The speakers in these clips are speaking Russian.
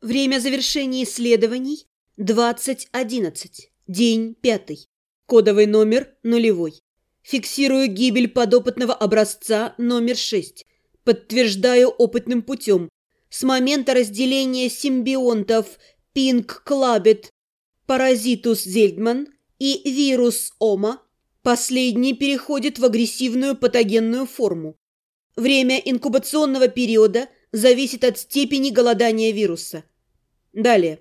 Время завершения исследований 2011. День пятый. Кодовый номер нулевой. Фиксирую гибель подопытного образца номер 6. Подтверждаю опытным путем. С момента разделения симбионтов Пинк Клабет, Паразитус Зельдман и вирус Ома последний переходит в агрессивную патогенную форму. Время инкубационного периода зависит от степени голодания вируса. Далее.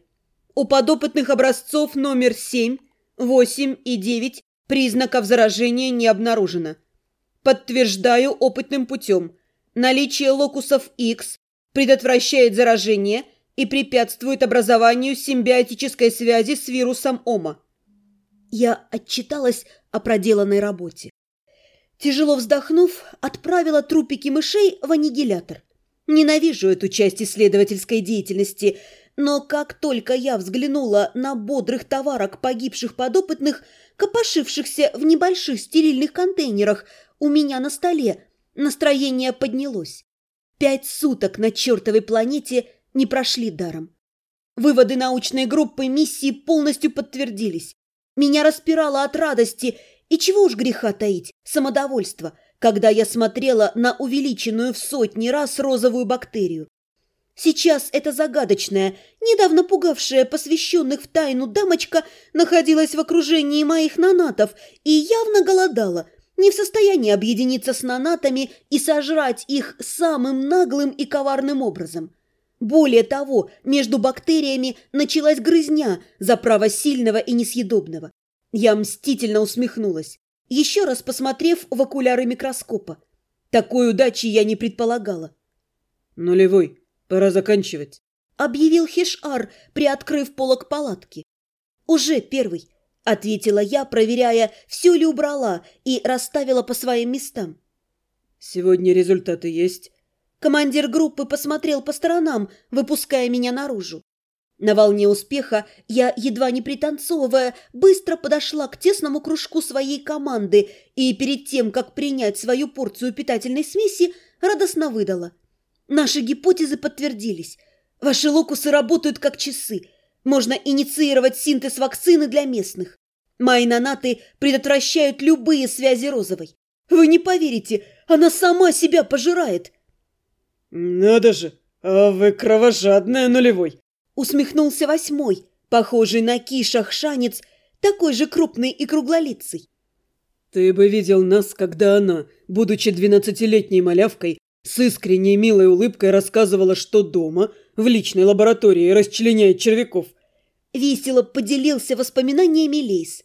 У подопытных образцов номер 7, 8 и 9 признаков заражения не обнаружено. Подтверждаю опытным путем. Наличие локусов X предотвращает заражение и препятствует образованию симбиотической связи с вирусом ОМА. Я отчиталась о проделанной работе. Тяжело вздохнув, отправила трупики мышей в аннигилятор. Ненавижу эту часть исследовательской деятельности – но как только я взглянула на бодрых товарок погибших подопытных, копошившихся в небольших стерильных контейнерах у меня на столе, настроение поднялось. Пять суток на чертовой планете не прошли даром. Выводы научной группы миссии полностью подтвердились. Меня распирало от радости и чего уж греха таить, самодовольства, когда я смотрела на увеличенную в сотни раз розовую бактерию. Сейчас эта загадочная, недавно пугавшая посвященных в тайну дамочка находилась в окружении моих нанатов и явно голодала, не в состоянии объединиться с нанатами и сожрать их самым наглым и коварным образом. Более того, между бактериями началась грызня за право сильного и несъедобного. Я мстительно усмехнулась, еще раз посмотрев в окуляры микроскопа. Такой удачи я не предполагала. «Нулевой», «Пора заканчивать», — объявил Хишар, приоткрыв полок палатки. «Уже первый», — ответила я, проверяя, все ли убрала и расставила по своим местам. «Сегодня результаты есть?» Командир группы посмотрел по сторонам, выпуская меня наружу. На волне успеха я, едва не пританцовывая, быстро подошла к тесному кружку своей команды и перед тем, как принять свою порцию питательной смеси, радостно выдала — Наши гипотезы подтвердились. Ваши локусы работают как часы. Можно инициировать синтез вакцины для местных. Мои нанаты предотвращают любые связи розовой. Вы не поверите, она сама себя пожирает. Надо же, а вы кровожадная нулевой. Усмехнулся восьмой, похожий на киша шанец, такой же крупный и круглолицый. Ты бы видел нас, когда она, будучи двенадцатилетней малявкой, с искренней милой улыбкой рассказывала, что дома, в личной лаборатории, расчленяет червяков. Весело поделился воспоминаниями Лейс.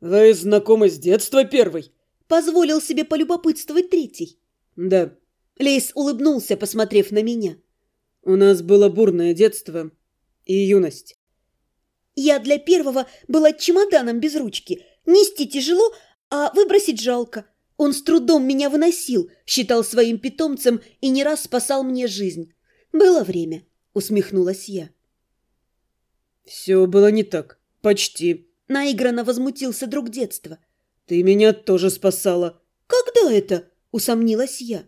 «Вы знакомы с детства первой?» Позволил себе полюбопытствовать третий. «Да». Лейс улыбнулся, посмотрев на меня. «У нас было бурное детство и юность». «Я для первого была чемоданом без ручки. Нести тяжело, а выбросить жалко. Он с трудом меня выносил, считал своим питомцем и не раз спасал мне жизнь. Было время, усмехнулась я. Все было не так. Почти. Наигранно возмутился друг детства. Ты меня тоже спасала. Когда это? Усомнилась я.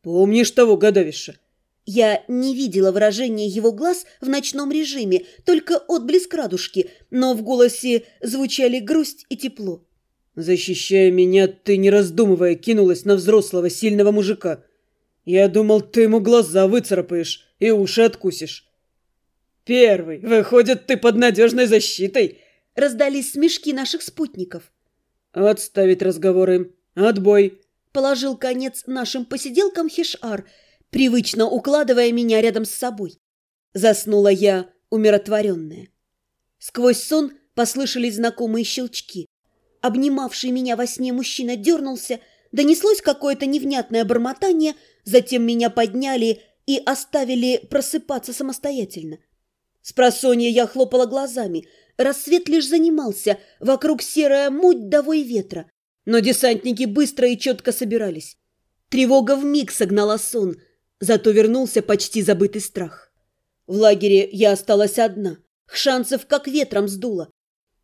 Помнишь того гадавиша? Я не видела выражения его глаз в ночном режиме, только отблеск радужки, но в голосе звучали грусть и тепло. Защищая меня, ты, не раздумывая, кинулась на взрослого, сильного мужика. Я думал, ты ему глаза выцарапаешь и уши откусишь. Первый, выходит, ты под надежной защитой. Раздались смешки наших спутников. Отставить разговоры. Отбой. Положил конец нашим посиделкам Хишар, привычно укладывая меня рядом с собой. Заснула я, умиротворенная. Сквозь сон послышались знакомые щелчки. Обнимавший меня во сне мужчина дернулся, донеслось какое-то невнятное бормотание, затем меня подняли и оставили просыпаться самостоятельно. С просонья я хлопала глазами. Рассвет лишь занимался, вокруг серая муть довой ветра. Но десантники быстро и четко собирались. Тревога вмиг согнала сон, зато вернулся почти забытый страх. В лагере я осталась одна. Шансов как ветром сдуло.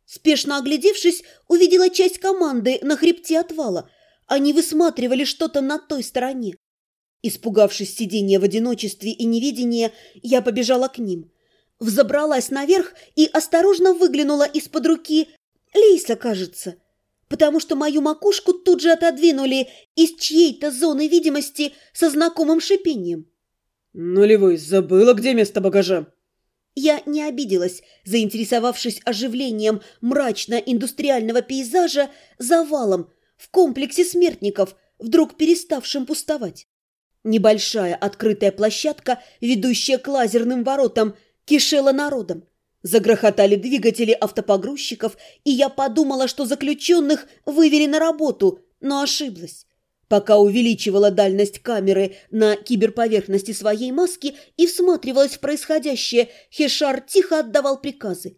Спешно оглядевшись, увидела часть команды на хребте отвала. Они высматривали что-то на той стороне. Испугавшись сидения в одиночестве и невидения, я побежала к ним. Взобралась наверх и осторожно выглянула из-под руки Лейса, кажется, потому что мою макушку тут же отодвинули из чьей-то зоны видимости со знакомым шипением. «Нулевой, забыла, где место багажа?» Я не обиделась, заинтересовавшись оживлением мрачно-индустриального пейзажа завалом в комплексе смертников, вдруг переставшим пустовать. Небольшая открытая площадка, ведущая к лазерным воротам, кишела народом. Загрохотали двигатели автопогрузчиков, и я подумала, что заключенных вывели на работу, но ошиблась. Пока увеличивала дальность камеры на киберповерхности своей маски и всматривалась в происходящее, Хешар тихо отдавал приказы.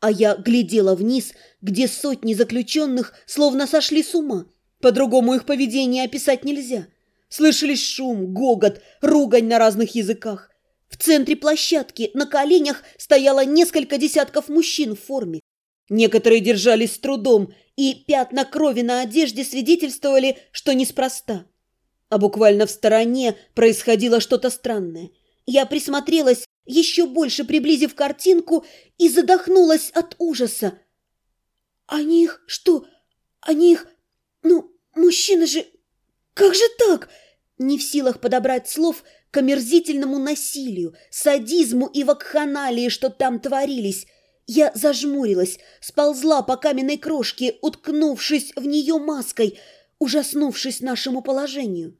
А я глядела вниз, где сотни заключенных словно сошли с ума. По-другому их поведение описать нельзя. Слышались шум, гогот, ругань на разных языках. В центре площадки на коленях стояло несколько десятков мужчин в форме. Некоторые держались с трудом, и пятна крови на одежде свидетельствовали, что неспроста. А буквально в стороне происходило что-то странное. Я присмотрелась, еще больше приблизив картинку, и задохнулась от ужаса. «Они их что? Они их... Ну, мужчины же... Как же так?» Не в силах подобрать слов к омерзительному насилию, садизму и вакханалии, что там творились – я зажмурилась, сползла по каменной крошке, уткнувшись в нее маской, ужаснувшись нашему положению.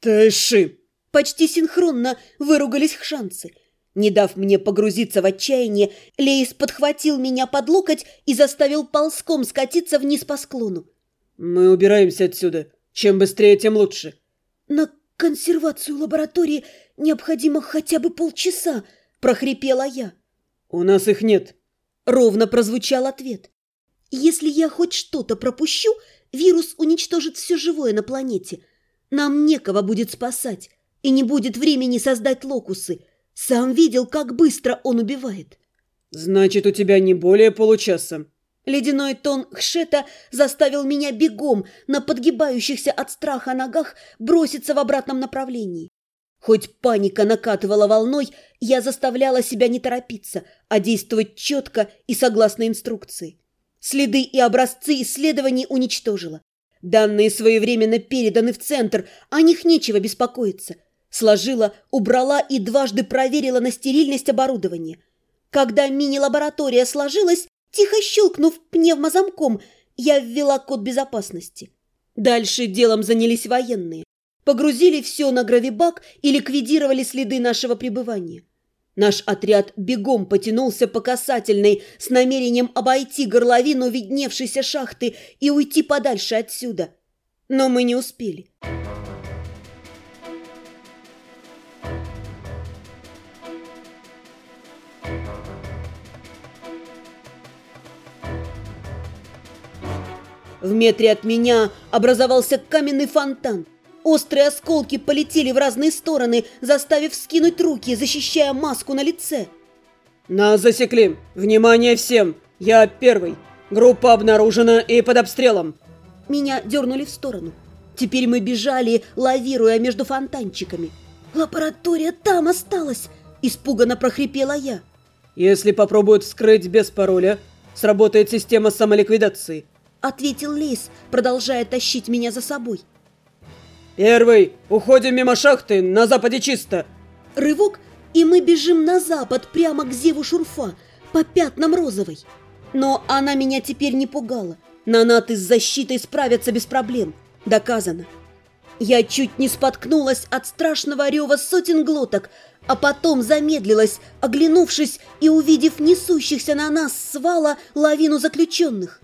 «Тайши!» Почти синхронно выругались хшанцы. Не дав мне погрузиться в отчаяние, Лейс подхватил меня под локоть и заставил ползком скатиться вниз по склону. «Мы убираемся отсюда. Чем быстрее, тем лучше». «На консервацию лаборатории необходимо хотя бы полчаса», – прохрипела я. «У нас их нет», — ровно прозвучал ответ. «Если я хоть что-то пропущу, вирус уничтожит все живое на планете. Нам некого будет спасать, и не будет времени создать локусы. Сам видел, как быстро он убивает». «Значит, у тебя не более получаса». Ледяной тон Хшета заставил меня бегом на подгибающихся от страха ногах броситься в обратном направлении. Хоть паника накатывала волной, я заставляла себя не торопиться, а действовать четко и согласно инструкции. Следы и образцы исследований уничтожила. Данные своевременно переданы в центр, о них нечего беспокоиться. Сложила, убрала и дважды проверила на стерильность оборудования. Когда мини-лаборатория сложилась, тихо щелкнув пневмозамком, я ввела код безопасности. Дальше делом занялись военные. Погрузили все на гравибак и ликвидировали следы нашего пребывания. Наш отряд бегом потянулся по касательной с намерением обойти горловину видневшейся шахты и уйти подальше отсюда. Но мы не успели. В метре от меня образовался каменный фонтан. Острые осколки полетели в разные стороны, заставив скинуть руки, защищая маску на лице. «Нас засекли! Внимание всем! Я первый! Группа обнаружена и под обстрелом!» Меня дернули в сторону. Теперь мы бежали, лавируя между фонтанчиками. «Лаборатория там осталась!» – испуганно прохрипела я. «Если попробуют вскрыть без пароля, сработает система самоликвидации», – ответил Лейс, продолжая тащить меня за собой. «Первый! Уходим мимо шахты, на западе чисто!» Рывок, и мы бежим на запад, прямо к зеву шурфа, по пятнам розовой. Но она меня теперь не пугала. Нанаты с защитой справятся без проблем. Доказано. Я чуть не споткнулась от страшного рева сотен глоток, а потом замедлилась, оглянувшись и увидев несущихся на нас свала лавину заключенных.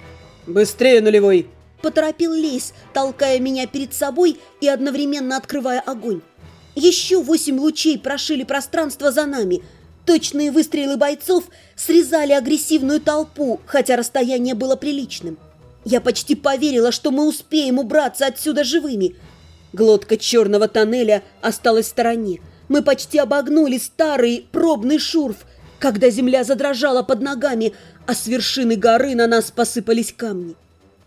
«Быстрее, нулевой!» Поторопил Лейс, толкая меня перед собой и одновременно открывая огонь. Еще восемь лучей прошили пространство за нами. Точные выстрелы бойцов срезали агрессивную толпу, хотя расстояние было приличным. Я почти поверила, что мы успеем убраться отсюда живыми. Глотка черного тоннеля осталась в стороне. Мы почти обогнули старый пробный шурф, когда земля задрожала под ногами, а с вершины горы на нас посыпались камни.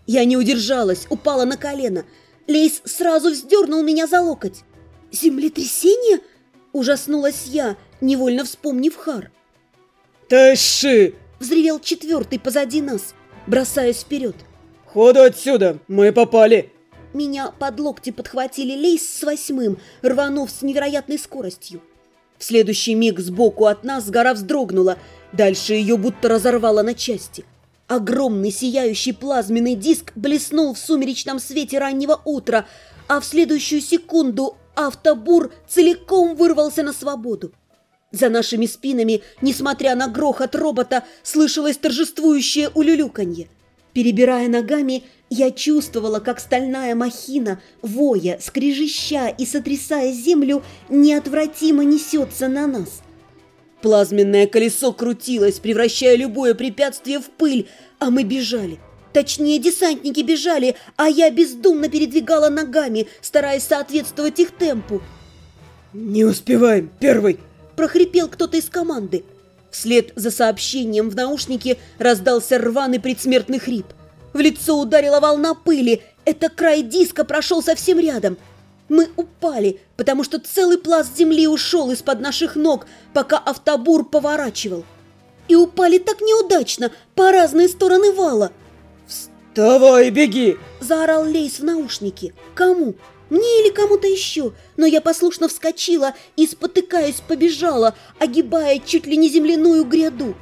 Я не удержалась, упала на колено. Лейс сразу вздернул меня за локоть. «Землетрясение?» – ужаснулась я, невольно вспомнив Хар. «Тащи!» – взревел четвертый позади нас, бросаясь вперед. «Ходу отсюда! Мы попали!» Меня под локти подхватили Лейс с восьмым, рванув с невероятной скоростью. В следующий миг сбоку от нас гора вздрогнула, дальше ее будто разорвало на части. Огромный сияющий плазменный диск блеснул в сумеречном свете раннего утра, а в следующую секунду автобур целиком вырвался на свободу. За нашими спинами, несмотря на грохот робота, слышалось торжествующее улюлюканье. Перебирая ногами, я чувствовала, как стальная махина, воя, скрежеща и сотрясая землю, неотвратимо несется на нас. Плазменное колесо крутилось, превращая любое препятствие в пыль, а мы бежали. Точнее, десантники бежали, а я бездумно передвигала ногами, стараясь соответствовать их темпу. «Не успеваем, первый!» – прохрипел кто-то из команды. Вслед за сообщением в наушнике раздался рваный предсмертный хрип. В лицо ударила волна пыли. Это край диска прошел совсем рядом – мы упали, потому что целый пласт земли ушел из-под наших ног, пока автобур поворачивал. И упали так неудачно, по разные стороны вала. «Вставай, беги!» – заорал Лейс в наушнике. «Кому? Мне или кому-то еще?» Но я послушно вскочила и, спотыкаясь, побежала, огибая чуть ли не земляную гряду.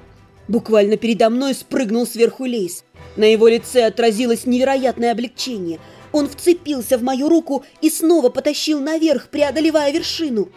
Буквально передо мной спрыгнул сверху Лейс. На его лице отразилось невероятное облегчение – он вцепился в мою руку и снова потащил наверх, преодолевая вершину.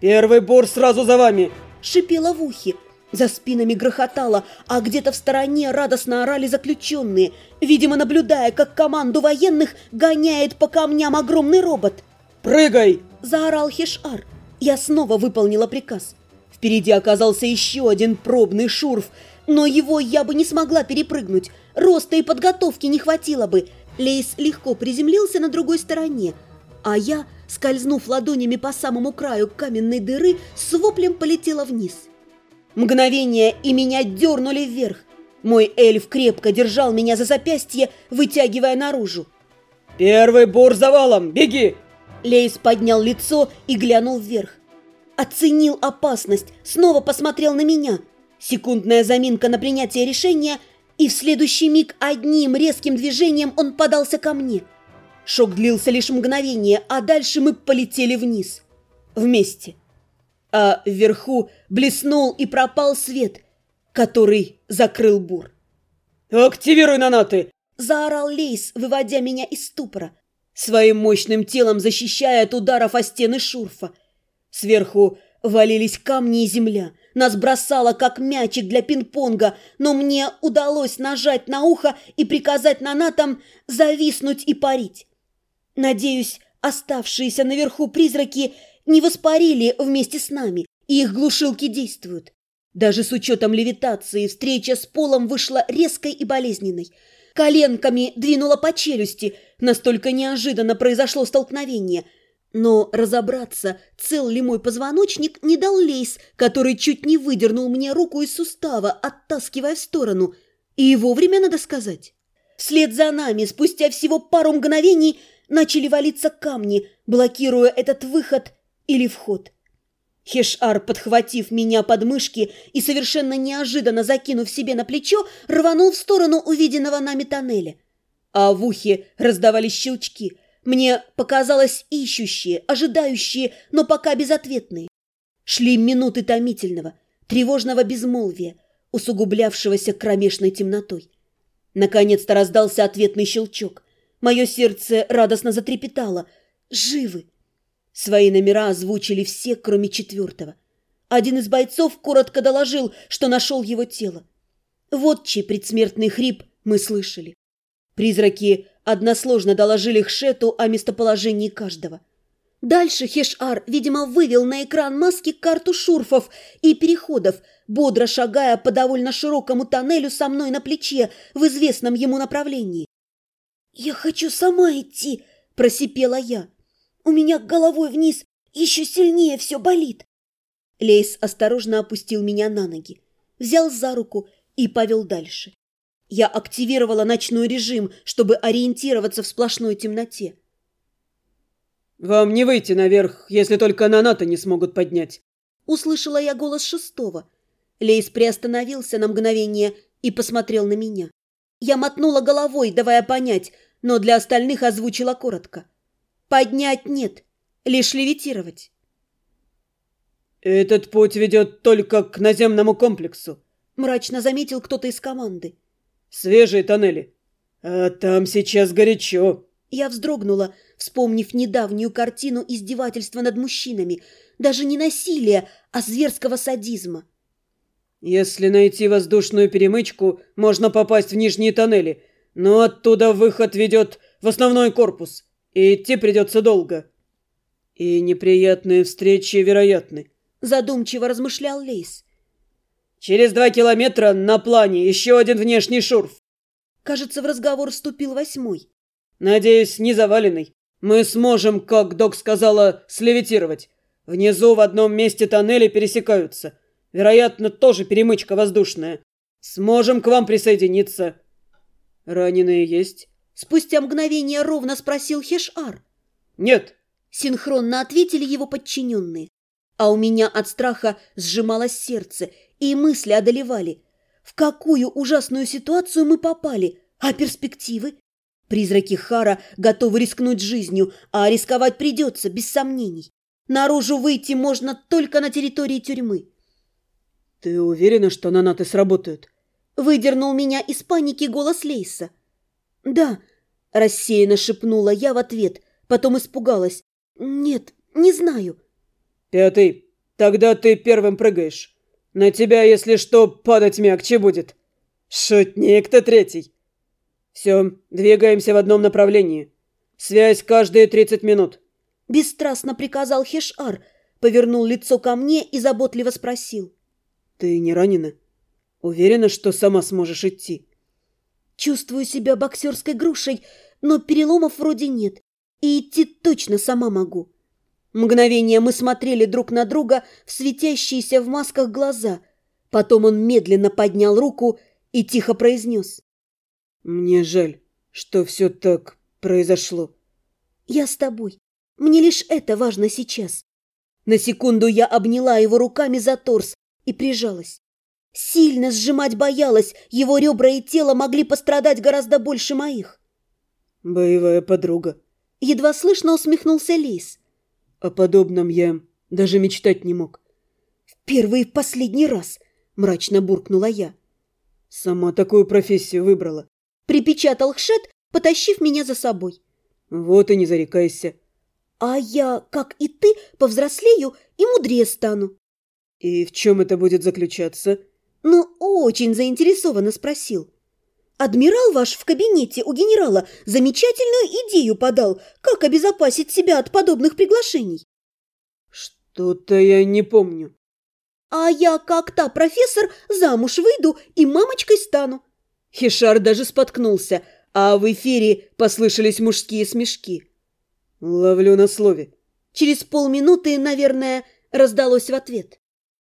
«Первый бор сразу за вами!» – шипело в ухе. За спинами грохотало, а где-то в стороне радостно орали заключенные, видимо, наблюдая, как команду военных гоняет по камням огромный робот. «Прыгай!» – заорал Хешар. Я снова выполнила приказ. Впереди оказался еще один пробный шурф, но его я бы не смогла перепрыгнуть. Роста и подготовки не хватило бы – Лейс легко приземлился на другой стороне, а я, скользнув ладонями по самому краю каменной дыры, с воплем полетела вниз. Мгновение, и меня дернули вверх. Мой эльф крепко держал меня за запястье, вытягивая наружу. «Первый бур завалом! Беги!» Лейс поднял лицо и глянул вверх. Оценил опасность, снова посмотрел на меня. Секундная заминка на принятие решения – и в следующий миг одним резким движением он подался ко мне. Шок длился лишь мгновение, а дальше мы полетели вниз. Вместе. А вверху блеснул и пропал свет, который закрыл бур. «Активируй нанаты!» – заорал Лейс, выводя меня из ступора, своим мощным телом защищая от ударов о стены шурфа. Сверху валились камни и земля – нас бросало, как мячик для пинг-понга, но мне удалось нажать на ухо и приказать нанатам зависнуть и парить. Надеюсь, оставшиеся наверху призраки не воспарили вместе с нами, и их глушилки действуют. Даже с учетом левитации встреча с полом вышла резкой и болезненной. Коленками двинула по челюсти, настолько неожиданно произошло столкновение – но разобраться, цел ли мой позвоночник, не дал Лейс, который чуть не выдернул мне руку из сустава, оттаскивая в сторону. И вовремя, надо сказать. Вслед за нами, спустя всего пару мгновений, начали валиться камни, блокируя этот выход или вход. Хешар, подхватив меня под мышки и совершенно неожиданно закинув себе на плечо, рванул в сторону увиденного нами тоннеля. А в ухе раздавались щелчки – мне показалось ищущие, ожидающие, но пока безответные. Шли минуты томительного, тревожного безмолвия, усугублявшегося кромешной темнотой. Наконец-то раздался ответный щелчок. Мое сердце радостно затрепетало. Живы! Свои номера озвучили все, кроме четвертого. Один из бойцов коротко доложил, что нашел его тело. Вот чей предсмертный хрип мы слышали. Призраки односложно доложили Хшету о местоположении каждого. Дальше Хешар, видимо, вывел на экран маски карту шурфов и переходов, бодро шагая по довольно широкому тоннелю со мной на плече в известном ему направлении. «Я хочу сама идти», – просипела я. «У меня головой вниз еще сильнее все болит». Лейс осторожно опустил меня на ноги, взял за руку и повел дальше. Я активировала ночной режим, чтобы ориентироваться в сплошной темноте. Вам не выйти наверх, если только на НАТО не смогут поднять. Услышала я голос шестого. Лейс приостановился на мгновение и посмотрел на меня. Я мотнула головой, давая понять, но для остальных озвучила коротко. Поднять нет, лишь левитировать. «Этот путь ведет только к наземному комплексу», — мрачно заметил кто-то из команды. «Свежие тоннели. А там сейчас горячо». Я вздрогнула, вспомнив недавнюю картину издевательства над мужчинами. Даже не насилия, а зверского садизма. «Если найти воздушную перемычку, можно попасть в нижние тоннели, но оттуда выход ведет в основной корпус, и идти придется долго. И неприятные встречи вероятны» задумчиво размышлял Лейс. «Через два километра на плане еще один внешний шурф». Кажется, в разговор вступил восьмой. «Надеюсь, не заваленный. Мы сможем, как док сказала, слевитировать. Внизу в одном месте тоннели пересекаются. Вероятно, тоже перемычка воздушная. Сможем к вам присоединиться». «Раненые есть?» Спустя мгновение ровно спросил Хешар. «Нет». Синхронно ответили его подчиненные. А у меня от страха сжималось сердце, и мысли одолевали. В какую ужасную ситуацию мы попали? А перспективы? Призраки Хара готовы рискнуть жизнью, а рисковать придется, без сомнений. Наружу выйти можно только на территории тюрьмы. «Ты уверена, что нанаты сработают?» Выдернул меня из паники голос Лейса. «Да», – рассеянно шепнула я в ответ, потом испугалась. «Нет, не знаю». «Пятый, тогда ты первым прыгаешь. На тебя, если что, падать мягче будет. Шутник ты третий. Все, двигаемся в одном направлении. Связь каждые тридцать минут». Бесстрастно приказал Хешар, повернул лицо ко мне и заботливо спросил. «Ты не ранена? Уверена, что сама сможешь идти?» «Чувствую себя боксерской грушей, но переломов вроде нет, и идти точно сама могу». Мгновение мы смотрели друг на друга в светящиеся в масках глаза. Потом он медленно поднял руку и тихо произнес. «Мне жаль, что все так произошло». «Я с тобой. Мне лишь это важно сейчас». На секунду я обняла его руками за торс и прижалась. Сильно сжимать боялась, его ребра и тело могли пострадать гораздо больше моих. «Боевая подруга». Едва слышно усмехнулся Лис. О подобном я даже мечтать не мог. «В первый и в последний раз!» – мрачно буркнула я. «Сама такую профессию выбрала», – припечатал Хшет, потащив меня за собой. «Вот и не зарекайся». «А я, как и ты, повзрослею и мудрее стану». «И в чем это будет заключаться?» «Ну, очень заинтересованно спросил. Адмирал ваш в кабинете у генерала замечательную идею подал, как обезопасить себя от подобных приглашений. Что-то я не помню. А я, как та профессор, замуж выйду и мамочкой стану. Хишар даже споткнулся, а в эфире послышались мужские смешки. Ловлю на слове. Через полминуты, наверное, раздалось в ответ.